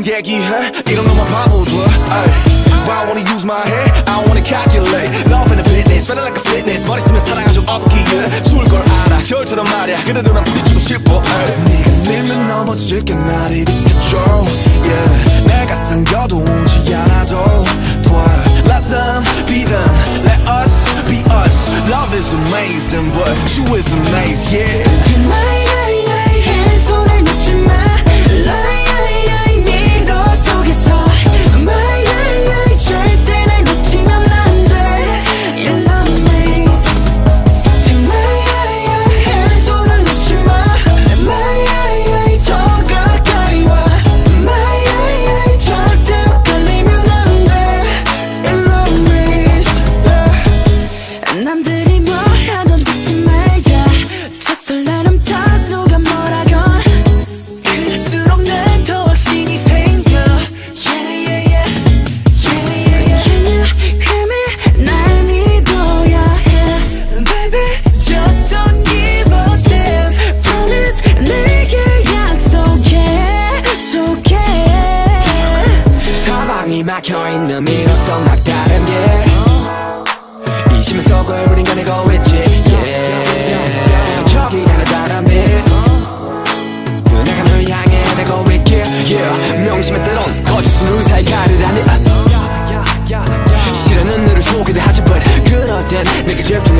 하는 얘기해 이런 my 바보들 But I wanna use my head? I wanna calculate. Love and a fitness Feeling like a fitness. 머리 쓰면 사랑은 좀 없기에 죽을 걸 알아. 겨울처럼 말야. 그래도 난 부딪히고 싶어 네가 밀면 넘어질게 막혀있는 미로성 막다른 길 이심의 속을 우린 가내고 있지. Yeah. 저기 하나 다른 빛 내가 널 향해 되고 있길 yeah. 명심의 때론 거짓은 의사의 가르라니. 실현은 너를 속이려 하지 but 그럴 땐 내게 집중해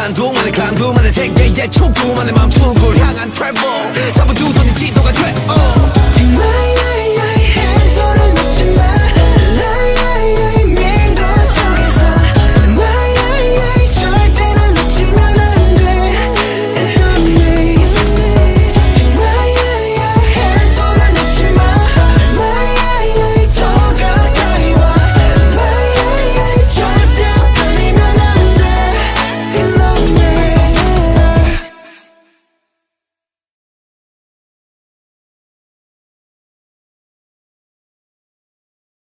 산 두만의 클란 두만의 세계의 총 두만의 맘 축을 향한 travel 전부 두